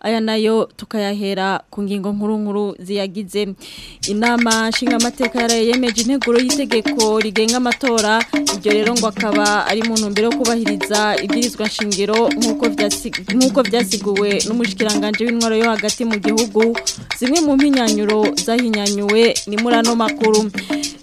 aya nayo tukayahera ku ngingo nkuru nkuru ziyagize inama nshingamateka yemeje integuro y'itegeko rigenga amatora iryo rero ngo akaba ari mu ntumbero yo kubahiriza ibwirizwa nshingiro nk'uko byasiguwe n'umushikiranganje w'intwaro yo hagati mu gihugu zimwe mu mpinyanyuro zahinyanyuwe ni muri makuru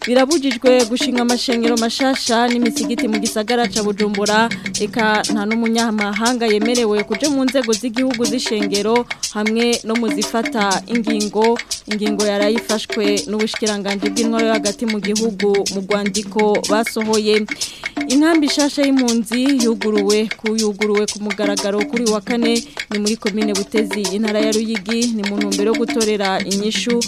birabujijwe gushinga amashengero amashasha n'imisigiti mu gisagara ca bujumbura eka nta n'umunyamahanga yemerewe kuja mu nzego z'igihugu z'ishengero hamwe no mu zifata ingingo ingingo yarayifashwe n'ubushikiranganji bw'intwaro yo hagati mu gihugu mu rwandiko basohoye inkambi shasha y'impunzi yuguruwe kuyuguruwe ku mugaragaro kuri wa kane ni muri komine butezi intara ya ruyigi ni mu ntumbero yo gutorera inyishu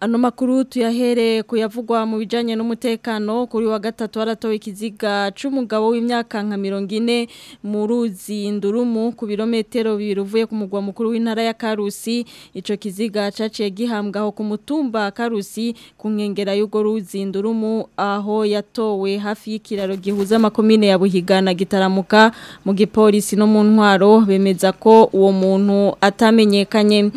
Ano makuru tuyahereye kuyavugwa mu bijanye n'umutekano kuri wa gatatu aratowe ikiziga cy’umugabo w'imyaka nka 40 mu ruzi ndurumu ku birometero biruvuye ku mugwa mukuru w'intara ya Karusi ico kiziga caciye gihambwaho ku mutumba Karusi ku nkengera y'ugo ruzi ndurumu aho yatowe hafi y'ikiraro gihuza amakomine ya Buhigana gitaramuka mu gipolisi no mu ntwaro bemeza ko uwo muntu atamenyekanye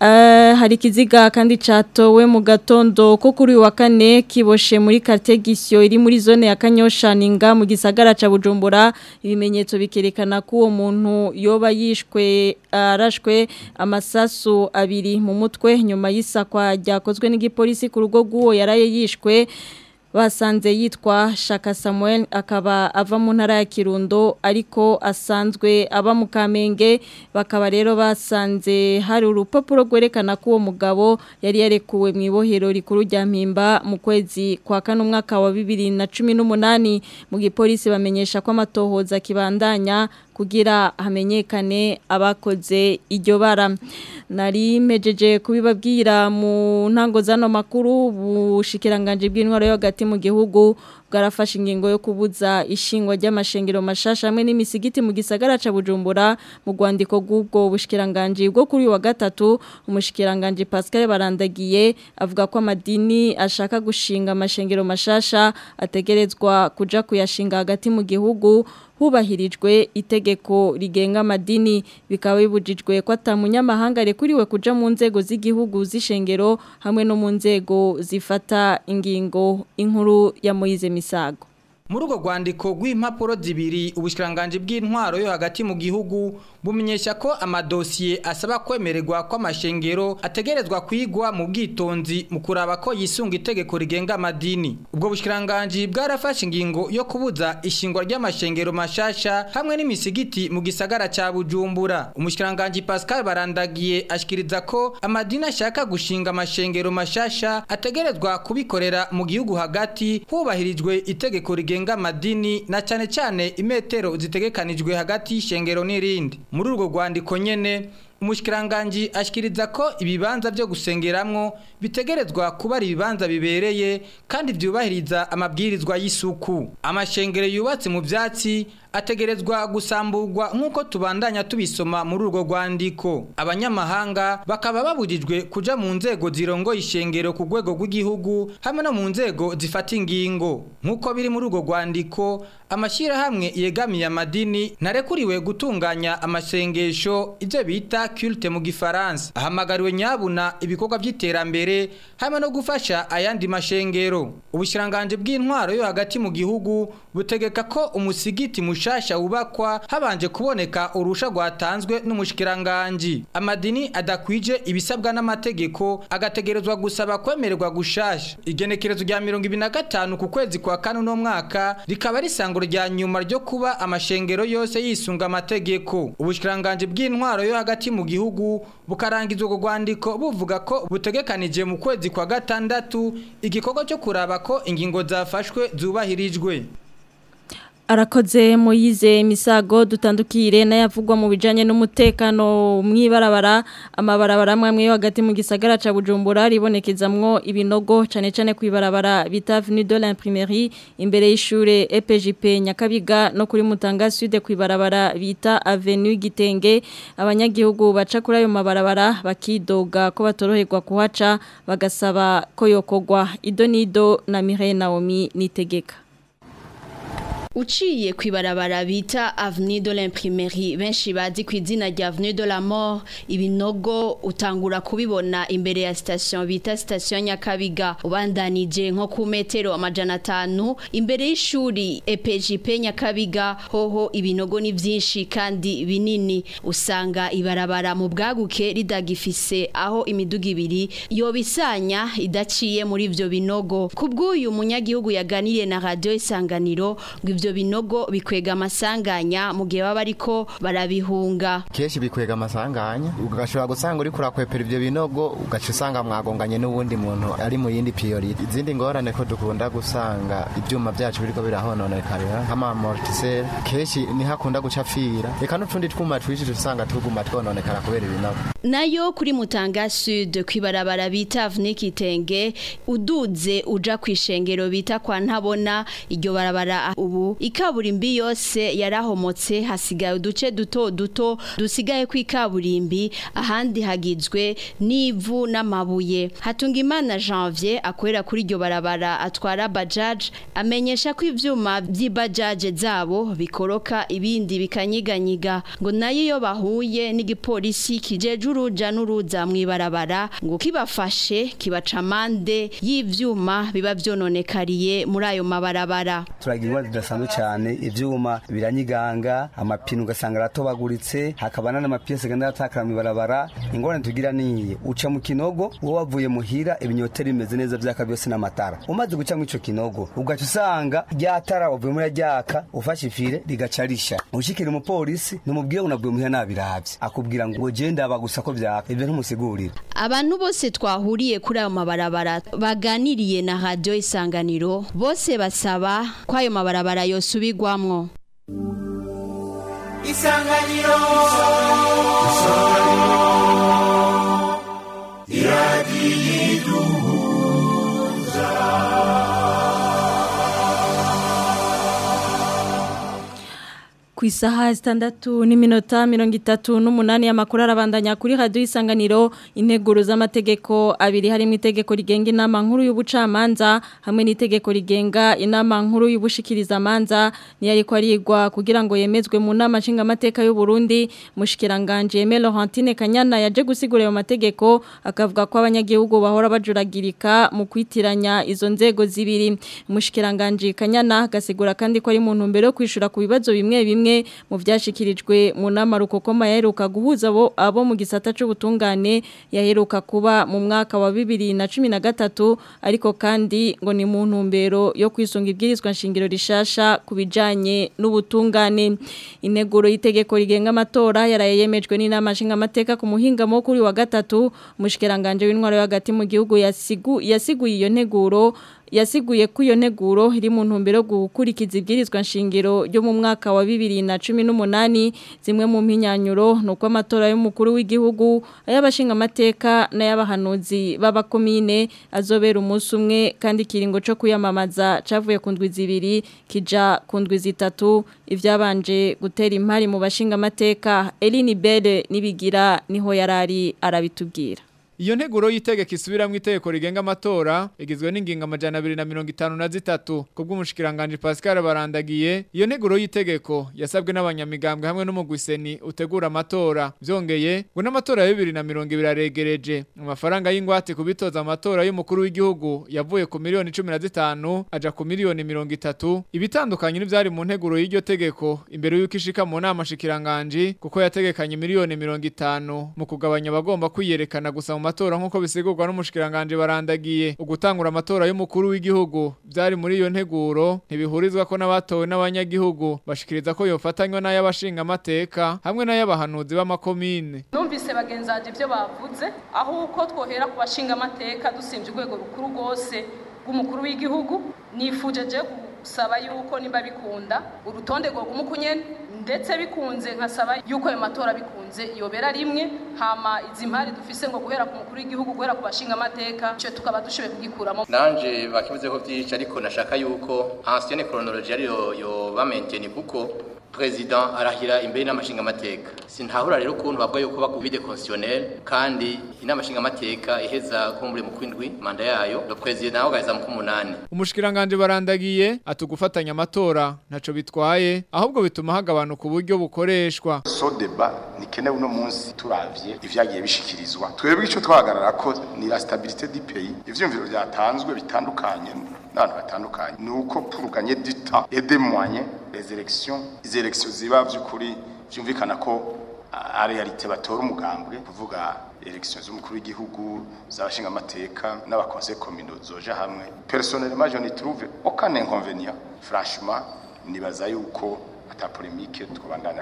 Eh, hari ikiziga kandi cyatowe mu gatondo ko kuri wa kane kiboshe muri karitegisyo iri muri zone ya kanyoshaninga mu gisagara cya bujumbura ibimenyetso bikerekana ko uwo muntu yoba yishwe arashwe amasasu abiri mu mutwe nyuma y'isakwa ryakozwe n'igipolisi ku rugo rw'uwo yaraye yishwe basanze yitwa Shaka Samuel akaba ava mu ntara ya Kirundo ariko asanzwe aba mu Kamenge bakaba rero basanze hari urupapuro rwerekana ko uwo mugabo yari yarekuwe mu ibohero rikuru rya Mpimba mu kwezi kwa kane umwaka wa n’umunani mu gipolisi bamenyesha ko amatohoza kibandanya kugira hamenyekane abakoze iryo bara nari mejeje kubibabwira mu ntango zano makuru bushikiranganje bw'intwaro yo hagati mu gihugu bwarafashe ingingo yo kubuza ishingwa ry'amashengero mashasha hamwe n'imisigiti mu gisagara ca Bujumbura mu rwandiko rw'ubwo bushikiranganje bwo kuri uyu wa gatatu umushikiranganje Pascal Barandagiye avuga ko amadini ashaka gushinga amashengero mashasha ategerezwa kuja kuyashinga hagati mu gihugu hubahirijwe itegeko rigenga amadini bikaba bibujijwe ko atamunyamahanga rekuriwe kuja mu nzego z'igihugu z'ishengero hamwe no mu nzego zifata ingingo inkuru ya Moyize Misago muri urwo rwandiko rw'impapuro zibiri ubushyirangange bw'intwaro yo hagati mu gihugu bumenyesha ko amadosiye asaba kwemererwa kw'amashengero ategerezwa kwigwa mu bwitonzi mu kuraba ko yisunga itegeko rigenga amadini ubwo bushyirangange bwarafashe ingingo yo kubuza ishingwa ry'amashengero mashasha hamwe n'imisigiti mu gisagara cya bujumbura umushikirangange pascal barandagiye ashyikiriza ko amadini ashaka gushinga amashengero mashasha ategerezwa kubikorera mu gihugu hagati hubahirijwe itegeko rigenga zirenga madini na cyane cyane imetero zitegekanijwe hagati y'ishengero n'irindi muri urwo rwandiko nyene umushikiranganji ashyikiriza ko ibibanza byo gusengeramo bitegerezwa kuba ari ibibanza bibereye kandi byubahiriza amabwirizwa y'isuku amashengero yubatse mu byatsi ategerezwa gusamburwa nk'uko tubandanya tubisoma muri urwo rwandiko abanyamahanga bakaba babujijwe kuja mu nzego zirongoye ishengero ku rwego rw'igihugu hamwe no mu nzego zifata ingingo nk'uko biri muri urwo rwandiko amashyirahamwe yegamiye amadini narekuriwe gutunganya amasengesho ibyo bita culte mu gifaransa ahamagariwe nyabuna ibikorwa by'iterambere hamwe no gufasha ayandi mashengero ubushiranganje bw'intwaro yo hagati mu gihugu butegeka ko umusigiti mushasha wubakwa habanje kuboneka urusha rwatanzwe n'umushikiranganje amadini adakwije ibisabwa n'amategeko agategerezwa gusaba kwemererwa gushasha igenekerezo rya gatanu ku kwezi kwa kane no mwaka rikaba risango rya nyuma ryo kuba amashengero yose yisunga amategeko ubushiranganje bw'intwaro yo hagati mu mu gihugu bukarangiza urwo rwandiko buvuga ko butegekanije mu kwezi kwa gatandatu igikorwa cyo kuraba ko ingingo zafashwe zubahirijwe arakoze Moyize misago dutandukire n'ayavugwa mu bijyanye n'umutekano mw'ibarabara amabarabara amwe hagati mu gisagara cya bujumbura ribonekezamwo ibinogo cane cyane kwibarabara bita Avenue de l'imprimerie imbere y'ishuri epgp nyakabiga no kuri mutanga sude ku ibarabara bita avenue gitenge abanyagihugu baca kuri ayo mabarabara bakidoga ko batoroherwa kuhaca bagasaba ko yokogwa ido n'ido na mire nawomi nitegeka uciye ku ibarabara bita avenue de l'imprimerie benshi bazi ku izina rya avenue de la mort ibinogo utangura kubibona imbere ya station bita station nyakabiga ubandanije nko ku metero amajana atanu imbere y'ishuri EPJP nyakabiga hoho ibinogo ni byinshi kandi binini usanga ibarabara mu bwaguke ridagifise aho imiduga ibiri yobisanya idaciye muri ibyo binogo kubw'uyu munyagihugu yaganiriye na radio isanganiro ngo ibyo binogo bikwega amasanganya mu gihe baba ariko barabihunga kenshi bikwega amasanganya ugashobora gusanga uri kurakwepera ibyo binogo ugaca usanga mwagonganye n'ubundi muntu ari mu yindi piyorite izindi ngorane ko dukunda gusanga ibyuma byacu biriko birahononekara nk'amamortiseri kenshi niho akunda guca reka n'utundi twuma twinshi dusanga tuguma twononekara kubera ibinogo nayo kuri mutanga sud kwibarabara bita avnikitenge uduze uja ku ishengero bita kwa ntabona iryo barabara ubu ikaburimbi yose yarahomotse hasigaye uduce duto duto dusigaye ku ikaburimbi ahandi hagizwe n'ivu n'amabuye hatunga imana janvier akorera kuri iryo barabara atwara bajaje amenyesha ko ibyuma by'ibajaje zabo bikoroka ibindi bikanyiganyiga ngo nayo iyo bahuye n'igipolisi kijeje uruja n'uruza mu ibarabara ngo kibafashe kibaca amande y'ibyuma biba byononekariye muri ayo mabarabara turagira ibibazo cyane cyane ibyuma biranyiganga amapine ugasanga aratobaguritse hakaba n'amapiyesi agenda atakara mu ibarabara ingorane tugira niyi uca mu kinogo uwo wavuye muhira ibinyoteri bimeze neza byaka byose n'amatara umaze guca mu icyo kinogo ugaca usanga ryatara wavuye muri ryaka ufashe ifire rigaca risha ushikira umupolisi n'umubwire unavuye muhira nabirabye akubwira ngo genda bagusa ko byaka ibyo ntumusigurire abantu bose twahuriye kuri ayo mabarabara baganiriye na radio isanganiro bose basaba ko ayo mabarabara yosubigwamwo isanganiro iradiyo iduhuza ku isaha zitandatu n'iminota mirongo itatu n'umunani y'amakuru arabandanya kuri radiyo isanganiro integuro z'amategeko abiri harimo itegeko rigenga inama nkuru y'ubucamanza hamwe n'itegeko rigenga inama nkuru y'ubushikirizamanza niyo ariko arigwa kugira ngo yemezwe mu nama nshingamateka y'u Burundi mushikiranganje Aime Laurentine Kanyana yaje gusigura ayo mategeko akavuga ko abanyagihugu bahora bajuragirika mu kwitiranya izo nzego zibiri mushikiranganje Kanyana gasigura kandi ko ari mu ntumbero yo kwishura ku bibazo bimwe bimwe kimwe mu byashyikirijwe mu nama rukokoma yaheruka guhuza abo mu gisata cy'ubutungane yaheruka kuba mu mwaka wa bibiri na cumi na gatatu ariko kandi ngo ni mu ntumbero yo kwisunga ibwirizwa nshingiro rishasha ku bijyanye n'ubutungane integuro y'itegeko rigenga amatora yaraye yarayemejwe n'inama nshingamateka ku muhingamo kuri wa gatatu umushikiranganje w'intwaro yo hagati mu gihugu yasiguye iyo nteguro yasiguye ko iyo neguro iri mu ntumbero gukurikiza ibwirizwa nshingiro ryo mu mwaka wa bibiri na cumi n'umunani zimwe mu mpinyanyuro ni amatora y'umukuru w'igihugu ay'abashingamateka n'ay'abahanuzi b'abakomine azobera umunsi umwe kandi ikiringo cyo kuyamamaza cavuye ku ndwi zibiri kijya ku ndwi zitatu ibyabanje gutera impari mu bashinga amateka eline Bede n'ibigira niho yarari arabitubwira Iyo nteguro y'itegeko isubiramwo itegeko rigenga amatora igizwe n'ingingo amajana abiri na mirongo itanu na zitatu Pascal Barandagiye iyo nteguro y'itegeko yasabwe n'abanyamigambwe hamwe n'umugwiseni utegura amatora byongeye ngo n'amatora ya bibiri na mirongo aregereje amafaranga y'ingwate kubitoza amatora y'umukuru w'igihugu yavuye ku miliyoni 15 na zitanu aja ku miliyoni mirongo ibitandukanye n'ivyari mu nteguro y'iryo tegeko imbere y'uko ishika mu nama shikiranganje kuko yategekanye miliyoni mirongo mu kugabanya abagomba kwiyerekana gusa amatora nk'uko bisigurwa n'umushikiranganje barandagiye ugutangura amatora y'umukuru w'igihugu byari muri iyo nteguro ntibihurizwa ko n'abatowe n'abanyagihugu bashikiriza ko yofatanywa n'ay'abashinga amateka hamwe n'ay'abahanuzi b'amakomine numvise bagenzi bagenzaje ibyo bavuze aho twohera ku bashinga amateka dusimvye urwego rukuru rwose rw'umukuru w'igihugu nifuje je saba yuko nimba bikunda urutonde rwoguma uko ndetse bikunze nkasaba yuko ayo matora bikunze yobera rimwe hama izi mpari dufise ngo guhera ku mukuru w'igihugu guhera ku bashinga amateka cyo tukaba dushoboye kugikuramo nanje bakivuzeho byinshi ariko nashaka yuko ni chronologie ariyo yo bamenyekane kuko perezida arahira imbere y'inama amateka sintahura rero ukuntu bavuga yuko bakubide constitutionnel kandi inama amateka iheza kumbure mu kwindwi manda yayo lo perezida nawe agaheza mu kumunani umushikiranganje barandagiye atugufatanya amatora ntaco bitwaye ahubwo bituma hagabanuka uburyo bukoreshwa so deba nikenewe uno munsi turavye ivyagiye bishikirizwa twebwe ico twahagarara ko ni la stabilité du pays ivyumviro byatanzwe bitandukanye n'abantu batandukanye ni uko puruganye dita les ezeregisiyo les eregisiyo ziba by'ukuri byumvikana ko ariyarite batora umugambwe kuvuga eregisiyo z'umukuru w'igihugu amateka n'abakoze komino zoja hamwe personel majoni trouve aucun inconvénient franchement nibaza yuko ata polemike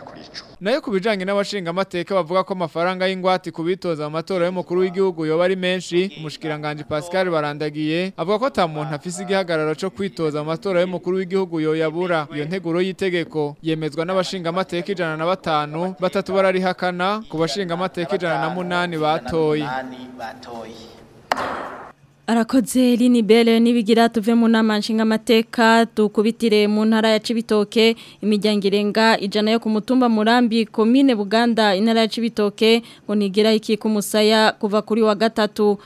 kuri ico nayo kubijanye n'abashinga amateka bavuga ko amafaranga y'ingwate kubitoza amatora y'umukuru w'igihugu yoba ari menshi umushikiranganje Pascal barandagiye avuga ko ta muntu afise igihagararo co kwitoza amatora y'umukuru w'igihugu yoyabura iyo nteguro y'itegeko yemezwa n'abashinga amateka ijana na batanu batatu bararihakana ku bashinga amateka ijana na munani batoye batoye arakoze linibere n'ibigira tuve mu nama nshingamateka tukubitire mu ntara ya Cibitoke imiryango ijana yo kumutumba murambi komine buganda intara ya Cibitoke ngo nigera iki kumusaya kuva kuri wa gatatu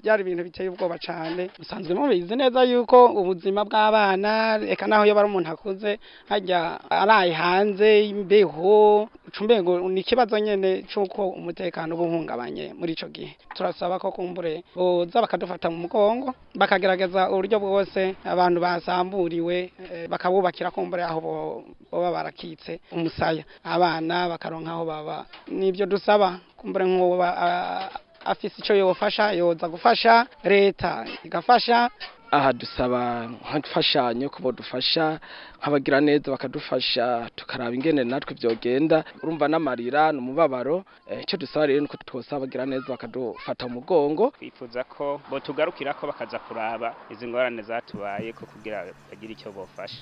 byari ibintu biteye ubwoba cyane musanzwe mubizi neza yuko ubuzima bw'abana reka naho iyo bari umuntu akuze hajya araye hanze imbeho ngo ni ikibazo nyene cy'uko umutekano uba uhungabanye muri icyo gihe turasa dusaba ko kumbure boza bakadufata mu mugongo bakagerageza uburyo bwose abantu basamburiwe eh, bakabubakira kumbure aho baba barakitse umusaya abana bakaronka aho baba nibyo dusaba kumbure nk'ubu afise icyo yofasha yoza gufasha leta igafasha aha dusaba nk'imfashanyo ko badufasha nk'abagira neza bakadufasha tukaraba ingene natwe byogenda urumva n'amarira ni umubabaro eh, icyo dusaba rero ni uko twose abagira neza bakadufata umugongo twifuza ko tugarukira ko bakaza kuraba izi ngorane zatubaye ko kugira bagire icyo bafasha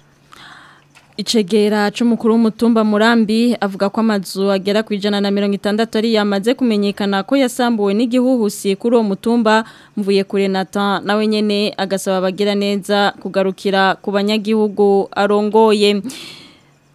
icegera c'umukuru w'umutumba murambi avuga ko amazu agera ku ijana na mirongo itandatu ari yamaze kumenyekana ko yasambuwe n'igihuhusi kuri uwo mutumba mvuye kure nata nawe nyene agasaba abagira neza kugarukira ku banyagihugu arongoye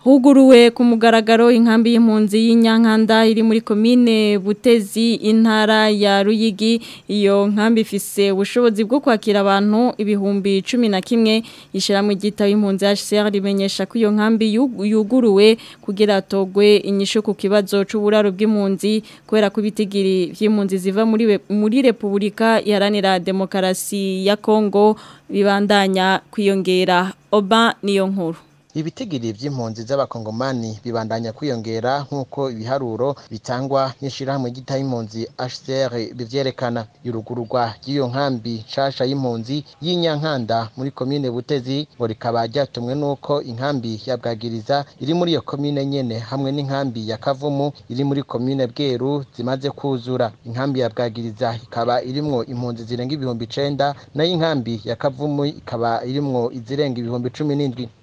Huguruwe ku mugaragaro inkambi y'impunzi y'inyankanda iri muri komine Butezi intara ya Ruyigi iyo nkambi ifise ubushobozi bwo kwakira abantu ibihumbi 11 ishira mu gitabo impunzi HCR rimenyesha ko iyo nkambi yuguruwe kugira atogwe inyisho ku kibazo c'uburaro bw'impunzi kwera kubitigiri by'impunzi ziva muri muri Republika yaranira Demokarasi ya Kongo bibandanya kwiyongera Oba niyo nkuru ibitigiri by'impunzi z'abakongomani bibandanya kwiyongera nk'uko ibiharuro bitangwa n'ishyirahamwe ryitaho impunzi HCR bivyerekana irugururwa ry'iyo nkambi nshasha y'impunzi y'inyankanda muri komine Butezi ngo rikaba ryatumwe n'uko inkambi ya Bwagiriza iri muri iyo komine nyene hamwe n'inkambi ya Kavumu iri muri komine Bweru zimaze kuzura inkambi ya Bwagiriza ikaba irimwo impunzi zirenga ibihumbi icenda nayo inkambi ya Kavumu ikaba irimwo izirenga ibihumbi cumi n'indwi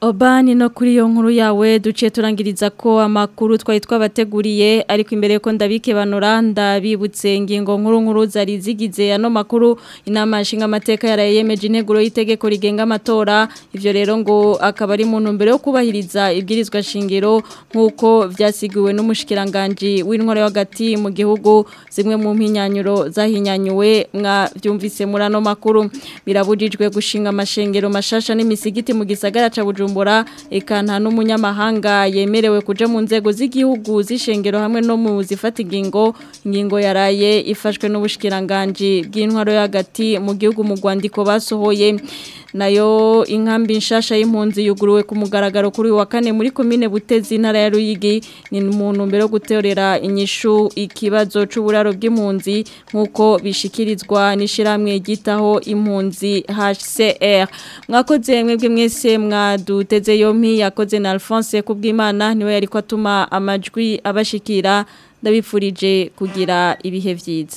Obani no kuri iyo nkuru yawe duciye turangiriza ko amakuru twari twabateguriye ariko imbere ko ndabikebanura ndabibutse ingingo nkuru nkuru zari zigize ano makuru inama nshinga amateka yaraye yemeje integuro y'itegeko rigenga amatora ivyo rero ngo akaba ari mu mbere yo kubahiriza ibwirizwa shingiro nk'uko vyasigiwe n’umushikiranganji w'intware hagati mu gihugu zimwe mu mpinyanyuro zahinyanyuwe mwavyumvise muri ano makuru birabujijwe gushinga amashengero mashasha n'imisigiti mu gisagara ca Bujumbura bujumbura eka n'umunyamahanga yemerewe kuja mu nzego z'igihugu z'ishengero hamwe no mu zifata ingingo ingingo yaraye ifashwe n'ubushikiranganji bw'intwaro hagati mu gihugu mu Rwandiko basohoye nayo inkambi nshasha y'impunzi yuguruwe ku mugaragaro kuri wa kane muri komine butezi intara ya Ruyigi ni umuntu mbere yo guterera inyishu ikibazo c'uburaro bw'impunzi nkuko bishikirizwa n'ishiramwe gitaho impunzi HCR mwakoze mwebwe mwese mwaduteze yompi yakoze na Alphonse kubw'Imana niwe yariko atuma amajwi abashikira ndabifurije kugira ibihe byiza